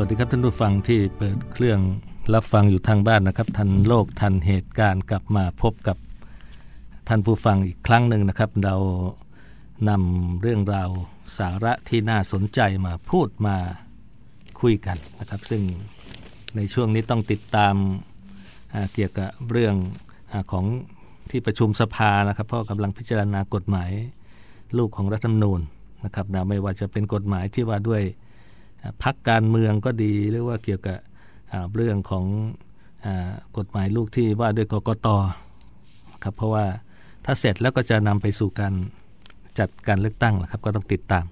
วัสดีครับท่านผู้ฟังที่เปิดเครื่องรับฟังอยู่ทางบ้านนะครับ ทันโลกทันเหตุการณ์กลับมาพบกับท่านผู้ฟังอีกครั้งหนึ่งนะครับ เรานำเรื่องราวสาระที่น่าสนใจมาพูดมาคุยกันนะครับ ซึ่งในช่วงนี้ต้องติดตามเกี่ยวกับเรื่องอของที่ประชุมสภานะครับเพราะกำลังพิจารณากฎหมายลูกของรัฐธรรมนูญนะครับนะไม่ว่าจะเป็นกฎหมายที่ว่าด้วย พักการเมืองก็ดีหรือว่าเกี่ยวกับเรื่องของอกฎหมายลูกที่ว่าด้วยกกตครับเพราะว่าถ้าเสร็จแล้วก็จะนำไปสู่การจัดการเลือกตั้งนะครับก็ต้องติดตาม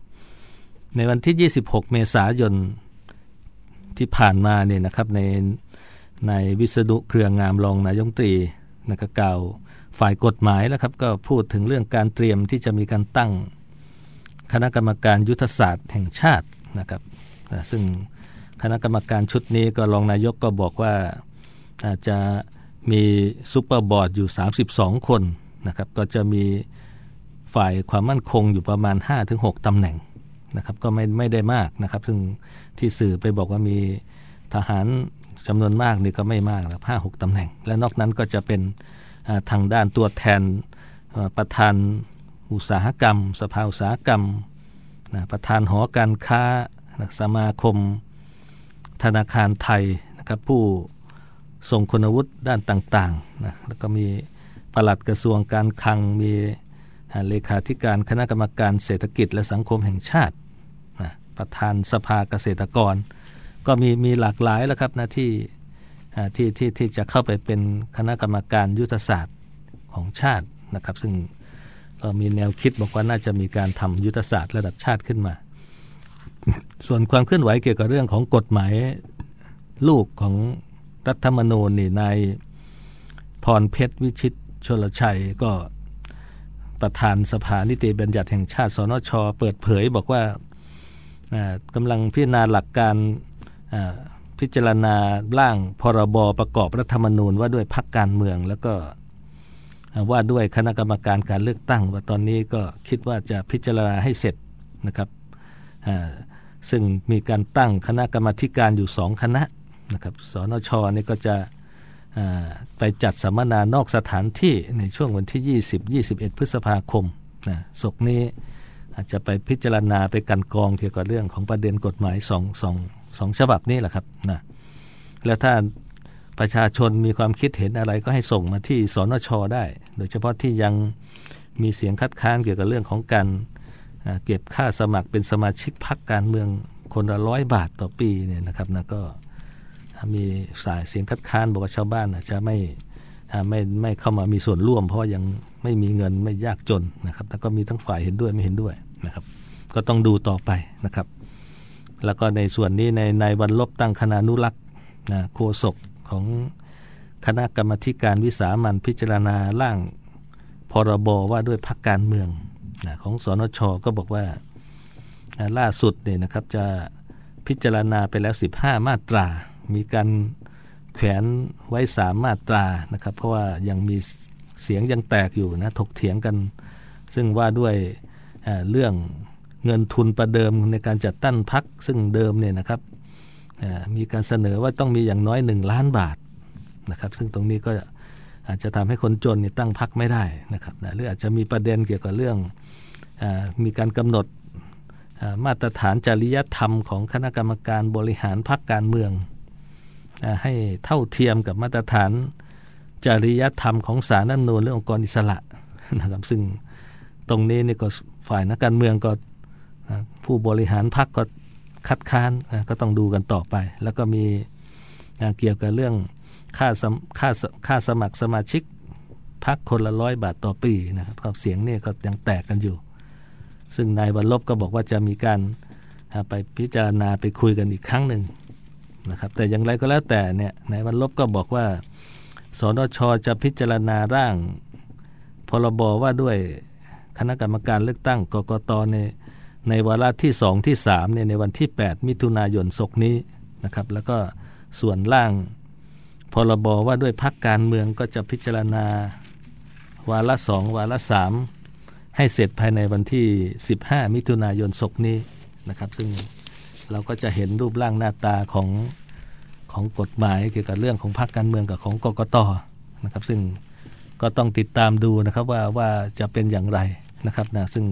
ในวันที่ 26 เมษายนที่ผ่านมาเนี่ยนะครับในในวิศนุเครืองามรองนายงตรีนะครับกล่าวฝ่ายกฎหมายแล้วครับก็พูดถึงเรื่องการเตรียมที่จะมีการตั้ง คณะกรรมการยุทธศาสตร์แห่งชาตินะครับ ซึ่งคณะกรรมการชุดนี้ก็รองนายกก็บอกว่าอาจจะมีซูเปอร์บอร์ดอยู่ 32 คนนะครับก็จะมีฝ่ายความมั่นคงอยู่ประมาณ 5-6 ตำแหน่งนะครับก็ไม่ไม่ได้มากนะครับ ซึ่งที่สื่อไปบอกว่ามีทหารจำนวนมากนี่ก็ไม่มากนะห้าหกตำแหน่ง และนอกนั้นก็จะเป็นทางด้านตัวแทนประธานอุตสาหกรรม สภาอุตสาหกรรมนะประธานหอการค้า สมาคม ธนาคารไทยนะครับผู้ทรงคุณวุฒิด้านต่างๆนะแล้วก็มีปลัดกระทรวงการคลังมีเลขาธิการคณะกรรมการเศรษฐกิจและสังคมแห่งชาตินะประธานสภาเกษตรกร ก็มีมีหลากหลายแล้วครับนะที่ที่ที่ที่จะเข้าไปเป็นคณะกรรมการยุทธศาสตร์ของชาตินะครับ ซึ่งก็มีแนวคิดบอกว่าน่าจะมีการทำยุทธศาสตร์ระดับชาติขึ้นมา ส่วนความเคลื่อนไหวเกี่ยวกับเรื่องของกฎหมายลูกของรัฐธรรมนูญนี่นายพรเพชรวิชิตชลชัยก็ประธานสภานิติบัญญัติแห่งชาติสนช เปิดเผยบอกว่ากำลังพิจารณาหลักการพิจารณาร่างพรบประกอบรัฐธรรมนูญว่าด้วยพักการเมือง แล้วก็ว่าด้วยคณะกรรมการการเลือกตั้ง ว่าตอนนี้ก็คิดว่าจะพิจารณาให้เสร็จนะครับ ซึ่งมีการตั้งคณะกรรมการอยู่สองคณะนะครับสนชนี่ก็จะไปจัดสัมมนานอกสถานที่ในช่วงวันที่ 20 21 พฤษภาคมนะศกนี้อาจจะไปพิจารณาไปกันกองเกี่ยวกับเรื่องของประเด็นกฎหมายสองสองสองฉบับนี้แหละครับนะแล้วถ้าประชาชนมีความคิดเห็นอะไรก็ให้ส่งมาที่สนชได้ โดยเฉพาะที่ยังมีเสียงคัดค้านเกี่ยวกับเรื่องของการ เก็บค่าสมัครเป็นสมาชิกพรรคการเมืองคนละร้อยบาทต่อปีเนี่ยนะครับนะก็มีสายเสียงคัดค้านบอกว่าชาวบ้านจะไม่ไม่ไม่เข้ามามีส่วนร่วม เพราะยังไม่มีเงินไม่ยากจนนะครับแล้วก็มีทั้งฝ่ายเห็นด้วยไม่เห็นด้วยนะครับ ก็ต้องดูต่อไปนะครับ แล้วก็ในส่วนนี้ในในวันลบตั้งคณะนุรักษ์นะโฆษกของคณะกรรมการวิสามันพิจารณาร่างพรบว่าด้วยพักการเมือง นะของสนชก็บอกว่าล่าสุดเนี่ยนะครับจะพิจารณาไปแล้ว 15 มาตรา มีการแขวนไว้สามมาตรานะครับ เพราะว่ายังมีเสียงยังแตกอยู่นะถกเถียงกัน ซึ่งว่าด้วยเรื่องเงินทุนประเดิมในการจัดตั้งพักซึ่งเดิมเนี่ยนะครับมีการเสนอว่าต้องมีอย่างน้อยหนึ่งล้านบาทนะครับ ซึ่งตรงนี้ก็อาจจะทำให้คนจนนี่ตั้งพักไม่ได้นะครับหรืออาจจะมีประเด็นเกี่ยวกับเรื่อง มีการกำหนดมาตรฐานจริยธรรมของคณะกรรมการบริหารพักการเมือง ให้เท่าเทียมกับมาตรฐานจริยธรรมของสารน้ำนูนเรื่ององค์กรอิสระนะครับซึ่งตรงนี้นี่ก็ฝ่ายนักการเมืองก็ผู้บริหารพักก็คัดค้านก็ต้องดูกันต่อไป แล้วก็มีเกี่ยวกับเรื่องค่าค่าค่าสมัครสมาชิกพักคนละร้อยบาทต่อปีนะครับเสียงนี่ก็ยังแตกกันอยู่ ซึ่งนายวันลบก็บอกว่าจะมีการไปพิจารณาไปคุยกันอีกครั้งหนึ่งนะครับแต่อย่างไรก็แล้วแต่เนี่ยนายวันลบก็บอกว่าสนชจะพิจารณาร่างพรบว่าด้วยคณะกรรมการเลือกตั้งกกตในในวาระที่สองที่สามเนี่ยในวันที่ 8 มิถุนายนศกนี้นะครับแล้วก็ส่วนร่างพรบว่าด้วยพักการเมืองก็จะพิจารณา วาระสองวาระสาม ให้เสร็จภายในวันที่ 15 มิถุนายนศกนี้นะครับ ซึ่งเราก็จะเห็นรูปร่างหน้าตาของของกฎหมายเกี่ยวกับเรื่องของพรรคการเมืองกับของกกตนะครับ ซึ่งก็ต้องติดตามดูนะครับว่าว่าจะเป็นอย่างไรนะครับนะซึ่ง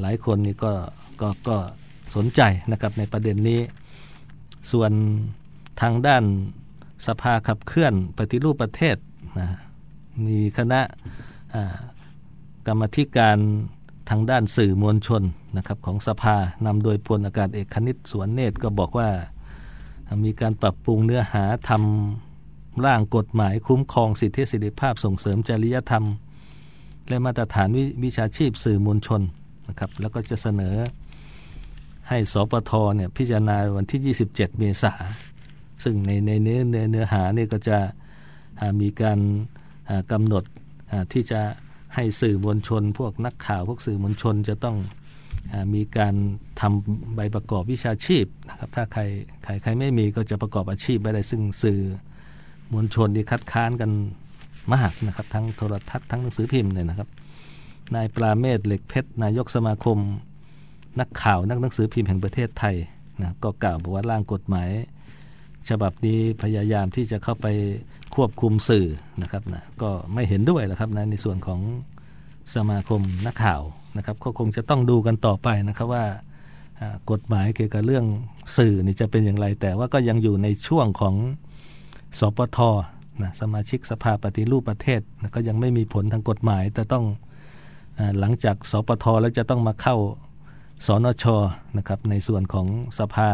หลายคนนี่ก็ก็ก็สนใจนะครับในประเด็นนี้ ส่วนทางด้านสภาขับเคลื่อนปฏิรูปประเทศนะมีคณะ กรรมธิการทางด้านสื่อมวลชนนะครับของสภานำโดยพลอากาศเอกคณิตสวนเนตรก็บอกว่า มีการปรับปรุงเนื้อหาทำร่างกฎหมายคุ้มครองสิทธิเสรีภาพส่งเสริมจริยธรรม และมาตรฐานววิชาชีพสื่อมวลชนนะครับแล้วก็จะเสนอให้สปทเนี่ยพิจารณาวันที่ 27 เมษาซึ่งในในเนื้อเนื้อเนื้อหาเนี่ยก็จะมีการกำหนดที่จะ ให้สื่อมวลชน พวกนักข่าวพวกสื่อมวลชนจะต้องมีการทำใบประกอบวิชาชีพนะครับถ้าใครใครใครไม่มีก็จะประกอบอาชีพไม่ได้ซึ่งสื่อมวลชนที่คัดค้านกันมากนะครับ ทั้งโทรทัศน์ทั้งหนังสือพิมพ์เนี่ยนะครับนายปราเมศเหล็กเพชรนายกสมาคม นักข่าวนักหนังสือพิมพ์แห่งประเทศไทยนะก็กล่าวบอกว่าร่างกฎหมาย ฉบับนี้พยายามที่จะเข้าไปควบคุมสื่อนะครับนะก็ไม่เห็นด้วยนะครับนะในส่วนของสมาคมนักข่าวนะครับก็คงจะต้องดูกันต่อไปนะครับว่ากฎหมายเกี่ยวกับเรื่องสื่อนี่จะเป็นอย่างไร แต่ว่าก็ยังอยู่ในช่วงของสปทนะสมาชิกสภาปฏิรูปประเทศนะก็ยังไม่มีผลทางกฎหมาย แต่ต้องหลังจากสปทแล้วจะต้องมาเข้าสนชนะครับในส่วนของสภา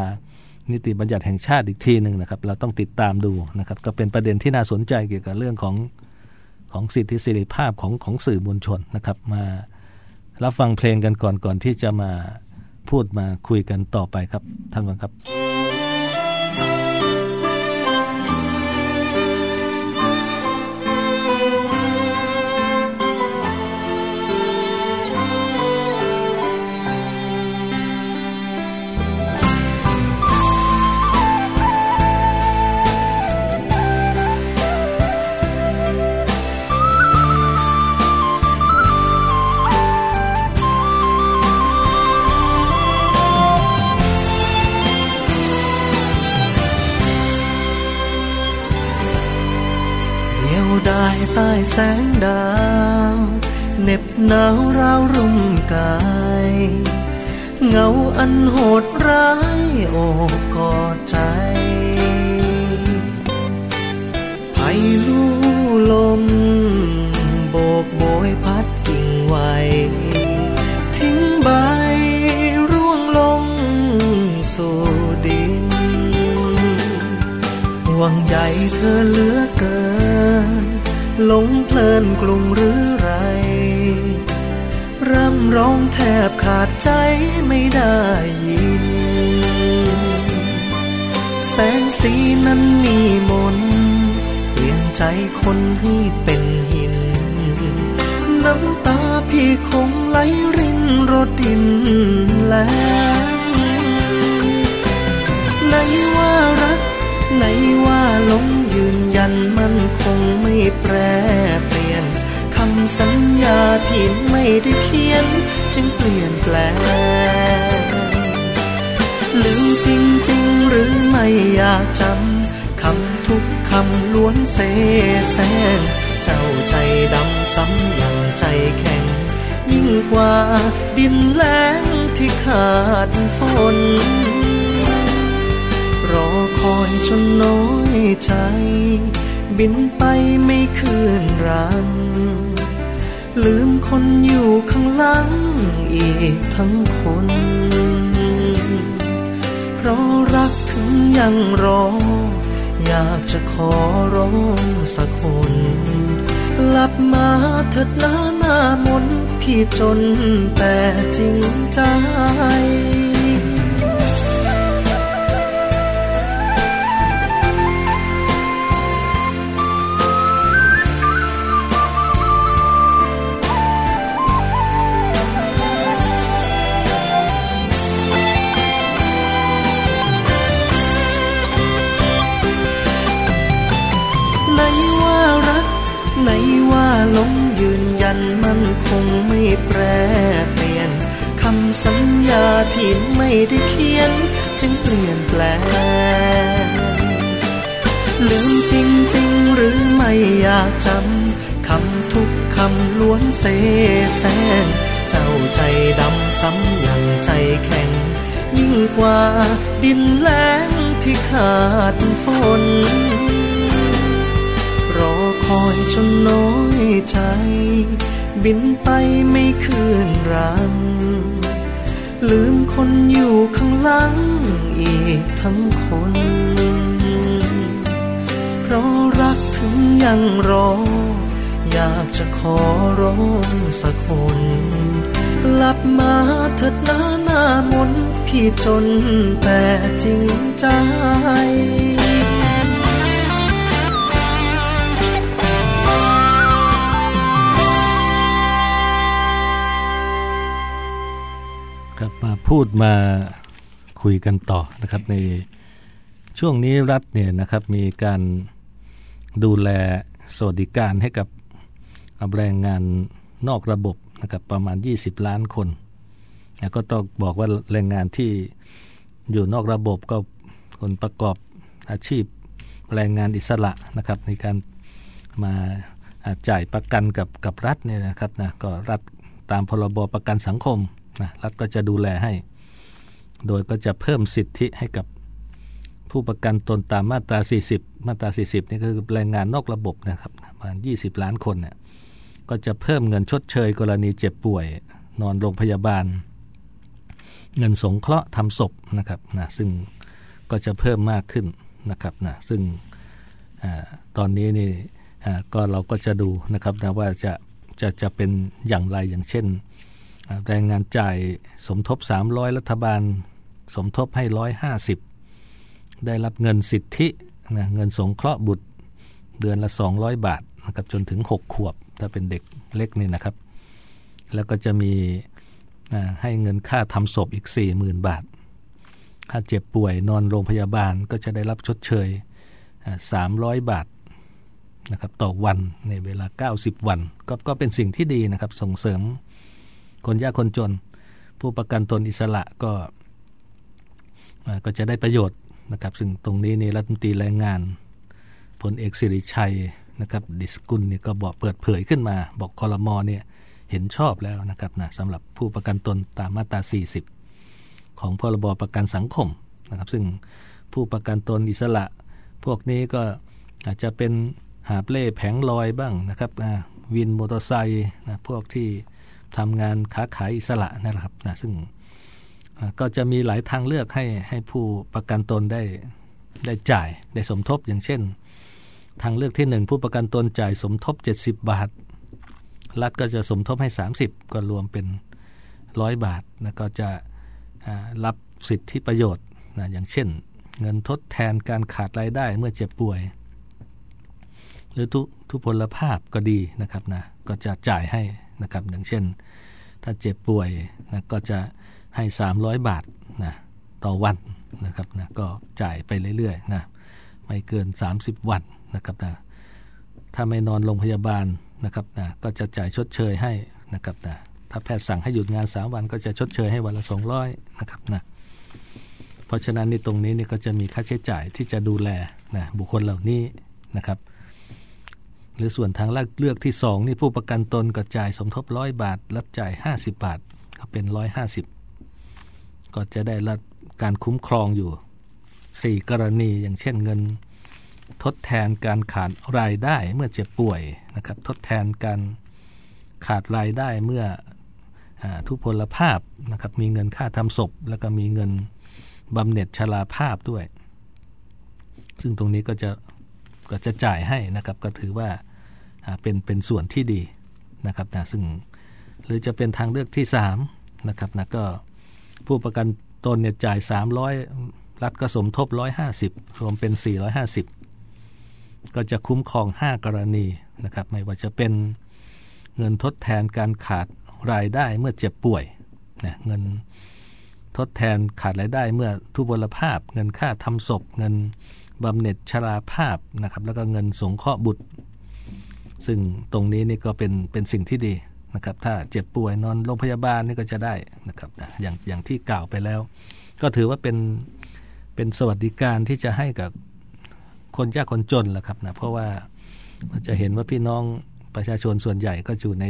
นิติบัญญัติแห่งชาติอีกทีหนึ่งนะครับ เราต้องติดตามดูนะครับ ก็เป็นประเด็นที่น่าสนใจเกี่ยวกับเรื่องของของสิทธิเสรีภาพของของสื่อมวลชนนะครับ มารับฟังเพลงกันก่อนก่อนที่จะมาพูดมาคุยกันต่อไปครับ ท่านฟังครับ เดียวดายใต้แสงดาวเน็บหนาวราวรุ่มกาย เงาอันโหดร้ายโอบกอดใจไผ่ลู่ลม โบกโบยพัดกิ่งไหว ทิ้งใบร่วงลงสู่ดินห่วงใยเธอเหลือเกิน หลงเพลินกลุ่มหรือไร ร่ำร้องแทบขาดใจไม่ได้ยิน แสงสีนั้นมีมนเปลี่ยนใจคนให้เป็นหิน น้ำตาพี่คงไหลรินรดดินแล้วไหนว่ารัก ไหนว่าหลงยืนยัน งไม่แปรเปลี่ยนคำสัญญาที่ไม่ได้เขียน จึงเปลี่ยนแปลงลืมจริงๆหรือไม่อยากจำคำทุกคำล้วนเสแสร้งเจ้าใจดำซ้ำอย่างใจแข็ง ยิ่งกว่าดินแล้งที่ขาดฝนรอคอยจนน้อยใจ บินไปไม่คืนรัง ลืมคนอยู่ข้างหลังอีกทั้งคน เพราะรักถึงยังรอ อยากจะขอร้องสักคนกลับมาเถิดหน้าหน้ามนพี่จนแต่จริงใจ แปรเปลี่ยนคำสัญญาที่ไม่ได้เขียน จึงเปลี่ยนแปลงลืมจริงๆหรือไม่อยากจำคำทุกคำล้วนเสแสร้งเจ้าใจดำซ้ำยังใจแข็ง ยิ่งกว่าดินแล้งที่ขาดฝนรอคอยจนน้อยใจ บินไปไม่คืนรัง ลืมคนอยู่ข้างหลังอีกทั้งคน เพราะรักถึงยังรอ อยากจะขอร้องสักคน กลับมาเถิดหน้าหน้ามนพี่จนแต่จริงใจ พูดมาคุยกันต่อนะครับในช่วงนี้รัฐเนี่ยนะครับมีการดูแลสวัสดิการให้กับแรงงานนอกระบบนะครับประมาณ 20 ล้านคนก็ต้องบอกว่าแรงงานที่อยู่นอกระบบก็คนประกอบอาชีพแรงงานอิสระนะครับในการมาจ่ายประกันกับกับรัฐเนี่ยนะครับนะก็รัฐตามพรบประกันสังคม นะรัฐก็จะดูแลให้ โดยก็จะเพิ่มสิทธิให้กับผู้ประกันตนตามมาตรา 40 มาตรา 40 นี่คือแรงงานนอกระบบนะครับประมาณ 20 ล้านคนเนี่ยก็จะเพิ่มเงินชดเชยกรณีเจ็บป่วย นอนโรงพยาบาล เงินสงเคราะห์ทำศพนะครับนะซึ่งก็จะเพิ่มมากขึ้นนะครับนะซึ่งอตอนนี้นี่ก็เราก็จะดูนะครับนะว่าจะจะจะเป็นอย่างไรอย่างเช่น แรงงานจ่ายสมทบ 300 รัฐบาล สมทบให้ 150 ได้รับเงินสิทธินะเงินสงเคราะห์บุตรเดือนละ 200 บาทนะครับจนถึง 6 ขวบ ถ้าเป็นเด็กเล็กนี่นะครับ แล้วก็จะมีให้เงินค่าทำศพอีก 40,000 บาท ถ้าเจ็บป่วยนอนโรงพยาบาลก็จะได้รับชดเชย 300 บาทนะครับต่อวันในเวลา 90 วันกก็เป็นสิ่งที่ดีนะครับส่งเสริม คนยากคนจน ผู้ประกันตนอิสระก็ก็จะได้ประโยชน์นะครับ ซึ่งตรงนี้นี่รัฐมนตรีแรงงานพลเอกสิริชัยนะครับ ดิสกุลนี่ก็บอกเปิดเผยขึ้นมา บอกคอรมอเนี่ยเห็นชอบแล้วนะครับนะสำหรับผู้ประกันตนตามมาตรา 40 ของพรบประกันสังคมนะครับ ซึ่งผู้ประกันตนอิสระ พวกนี้ก็อาจจะเป็นหาเปล่แผงลอยบ้างนะครับวินมอเตอร์ไซค์นะพวกที่ ทำงานค้าขายอิสระนะครับนะซึ่งก็จะมีหลายทางเลือกให้ให้ผู้ประกันตนได้ได้จ่ายได้สมทบอย่างเช่น ทางเลือกที่ 1 ผู้ประกันตนจ่ายสมทบ 70 บาท รัฐก็จะสมทบให้ 30 ก็รวมเป็น 100 บาทนะก็จะรับสิทธิประโยชน์นะอย่างเช่น เงินทดแทนการขาดรายได้เมื่อเจ็บป่วย หรือทุทุพพลภาพก็ดีนะครับนะก็จะจ่ายให้ นะครับอย่างเช่น ถ้าเจ็บป่วยนะก็จะให้ 300 บาทนะต่อวันนะครับนะก็จ่ายไปเรื่อยๆนะไม่เกิน 30 วันนะครับนะถ้าไม่นอนโรงพยาบาลนะครับนะก็จะจ่ายชดเชยให้นะครับนะถ้าแพทย์สั่งให้หยุดงาน 3 วัน ก็จะชดเชยให้วันละ 200นะครับนะเพราะฉะนั้นในตรงนี้นี่ก็จะมีค่าใช้จ่ายที่จะดูแลนะบุคคลเหล่านี้นะครับ หรือส่วนทางเลือกที่ 2 นี่ผู้ประกันตนก็จ่ายสมทบร้อยบาท รับจ่าย 50 บาท ก็เป็น 150 ก็จะได้รับการคุ้มครองอยู่ 4 กรณีอย่างเช่นเงิน ทดแทนการขาดรายได้เมื่อเจ็บป่วยนะครับทดแทนการขาดรายได้เมื่ออทุพพลภาพนะครับมีเงินค่าทำศพ แล้วก็มีเงินบำเหน็จชราภาพด้วย ซึ่งตรงนี้ก็จะก็จะจ่ายให้นะครับก็ถือว่า เป็นเป็นส่วนที่ดีนะครับนะซึ่งหรือจะเป็นทางเลือกที่3นะครับนะก็ผู้ประกันตนเนี่ยจ่าย 300 รัฐก็สมทบ 150 รวมเป็น 450 ก็จะคุ้มครอง 5 กรณีนะครับไม่ว่าจะเป็นเงินทดแทนการขาดรายได้เมื่อเจ็บป่วยนะเงินทดแทนขาดรายได้เมื่อทุพพลภาพ เงินค่าทำศพ เงินบำเหน็จชราภาพนะครับแล้วก็เงินสงเคราะห์บุตร ซึ่งตรงนี้นี่ก็เป็นเป็นสิ่งที่ดีนะครับ ถ้าเจ็บป่วยนอนโรงพยาบาลนี่ก็จะได้นะครับอย่างอย่างที่กล่าวไปแล้ว ก็ถือว่าเป็นเป็นสวัสดิการที่จะให้กับคนยากคนจนแหละครับนะเพราะว่าจะเห็นว่าพี่น้องประชาชนส่วนใหญ่ก็อยู่ใน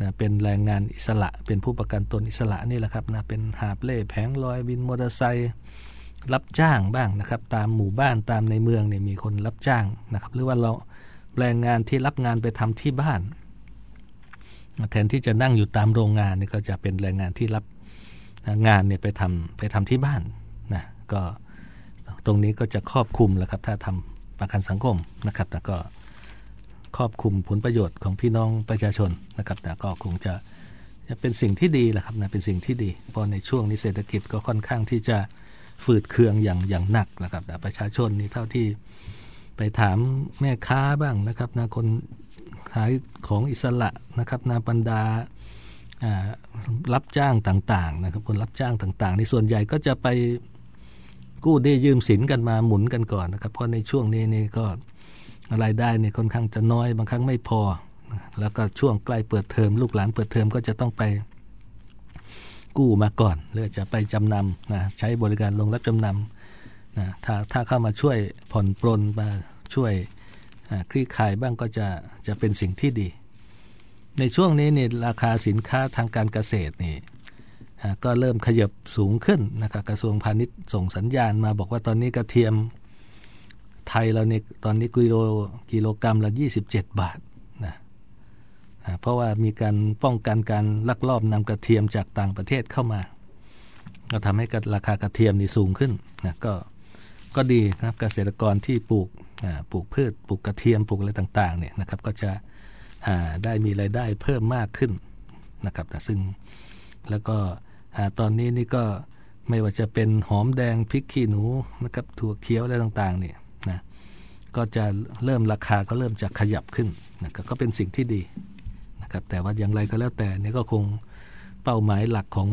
นะเป็นแรงงานอิสระ เป็นผู้ประกันตนอิสระนี่แหละครับนะเป็นหาบเล่แผงลอยวินมอเตอร์ไซค์รับจ้างบ้างนะครับ ตามหมู่บ้านตามในเมืองเนี่ยมีคนรับจ้างนะครับ หรือว่าเรา แรงงานที่รับงานไปทำที่บ้าน แทนที่จะนั่งอยู่ตามโรงงานนี่ก็จะเป็นแรงงานที่รับงานเนี่ยไปทำไปทำที่บ้านนะก็ตรงนี้ก็จะครอบคลุมแล้วครับ ถ้าทำประกันสังคมนะครับแต่ก็ครอบคลุมผลประโยชน์ของพี่น้องประชาชนนะครับแต่ก็คงจะจะเป็นสิ่งที่ดีแหละครับนะเป็นสิ่งที่ดี เพราะในช่วงนี้เศรษฐกิจก็ค่อนข้างที่จะฝืดเคืองอย่างอย่างหนักนะครับประชาชนนี่เท่าที่ ไปถามแม่ค้าบ้างนะครับนะคนขายของอิสระนะครับนาบรรดารับจ้างต่างๆนะครับคนรับจ้างต่างๆในส่วนใหญ่ก็จะไปกู้ได้ยืมสินกันมาหมุนกันก่อนนะครับ เพราะในช่วงนี้นี่ก็รายได้เนี่ยค่อนข้างจะน้อยบางครั้งไม่พอ แล้วก็ช่วงใกล้เปิดเทอมลูกหลานเปิดเทอมก็จะต้องไปกู้มาก่อนหรือจะไปจำนำนะใช้บริการลงรับจำนำ นะถ้าถ้าเข้ามาช่วยผ่อนปลนมาช่วยคลี่คลายบ้างก็จะจะเป็นสิ่งที่ดี ในช่วงนี้เนี่ยราคาสินค้าทางการเกษตรนี่ก็เริ่มขยับสูงขึ้นนะครับกระทรวงพาณิชย์ส่งสัญญาณมาบอกว่าตอนนี้กระเทียมไทยเราเนี่ยตอนนี้กิโลกิโลกรรัมละ27 บาทนะเพราะว่ามีการป้องกันการลักลอบนำกระเทียมจากต่างประเทศเข้ามา ก็ทำให้ราคากระเทียมนี่สูงขึ้นนะก็ ก็ดีครับเกษตรกรที่ปลูกปลูกพืชปลูกกระเทียมปลูกอะไรต่างๆเนี่ยนะครับก็จะได้มีรายได้เพิ่มมากขึ้นนะครับซึ่งแล้วก็ตอนนี้นี่ก็ไม่ว่าจะเป็นหอมแดงพริกขี้หนูนะครับถั่วเขียวอะไรต่างๆเนี่ยนะก็จะเริ่มราคาก็เริ่มจะขยับขึ้นนะครับก็เป็นสิ่งที่ดีนะครับแต่ว่าอย่างไรก็แล้วแต่นี่ก็คงเป้าหมายหลักของ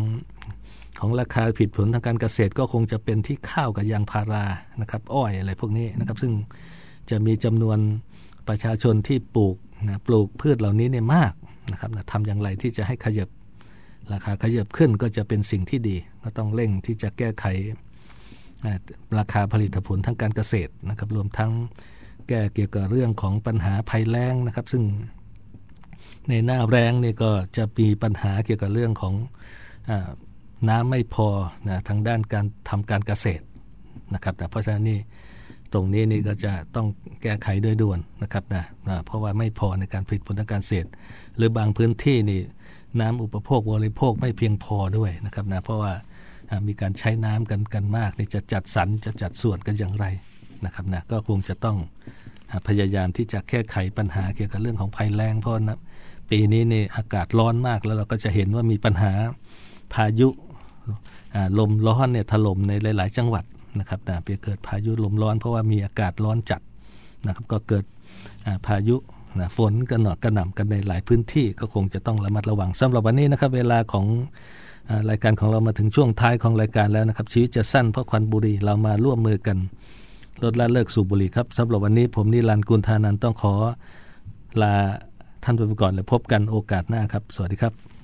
ของราคาผิดผลทางการเกษตรก็คงจะเป็นที่ข้าวกับยางพารานะครับ อ้อยอะไรพวกนี้นะครับ ซึ่งจะมีจำนวนประชาชนที่ปลูกนะปลูกพืชเหล่านี้เนี่ยมากนะครับนะทำอย่างไรที่จะให้ขยับราคาขยับขึ้นก็จะเป็นสิ่งที่ดี ก็ต้องเร่งที่จะแก้ไขราคาผลิตผลทางการเกษตรนะครับ รวมทั้งแก้เกี่ยวกับเรื่องของปัญหาภัยแล้งนะครับ ซึ่งในหน้าแรงนี่ก็จะมีปัญหาเกี่ยวกับเรื่องของ น้ำไม่พอนะทางด้านการทำการเกษตรนะครับแต่เพราะฉะนั้นนี่ตรงนี้นี่ก็จะต้องแก้ไขโดยด่วนนะครับนะนะเพราะว่าไม่พอในการผลิตผลทางการเกษตร หรือบางพื้นที่นี่น้ำอุปโภคบริโภคไม่เพียงพอด้วยนะครับนะเพราะว่ามีการใช้น้ำกันกันมากนี่จะจัดสรรจะจัดส่วนกันอย่างไรนะครับนะก็คงจะต้องพยายามที่จะแก้ไขปัญหาเกี่ยวกับเรื่องของภัยแล้งเพราะนะปีนี้นี่อากาศร้อนมากแล้วเราก็จะเห็นว่ามีปัญหาพายุ ลมร้อนเนี่ยถล่มในหลาย ๆ จังหวัดนะครับนะเกิดพายุลมร้อน เพราะว่ามีอากาศร้อนจัดนะครับก็เกิดพายุนะฝนกระหนอกกระหน่ำกันในหลายพื้นที่ก็คงจะต้องระมัดระวังสำหรับวันนี้นะครับเวลาของรายการของเรามาถึงช่วงท้ายของรายการแล้วนะครับ ชีวิตจะสั้นเพราะควันบุหรี่เรามาร่วมมือกันลดละเลิกสูบบุหรี่ครับสำหรับวันนี้ผมนิรันดร์กุลธานันต้องขอลาท่านไปก่อนและพบกันโอกาสหน้าครับ สวัสดีครับ